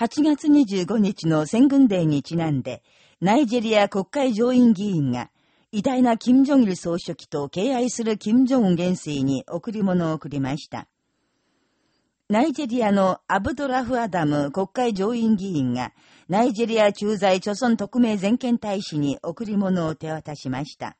8月25日の戦軍デーにちなんで、ナイジェリア国会上院議員が、偉大な金正日総書記と敬愛する金正恩元帥に贈り物を贈りました。ナイジェリアのアブドラフ・アダム国会上院議員が、ナイジェリア駐在著村特命全権大使に贈り物を手渡しました。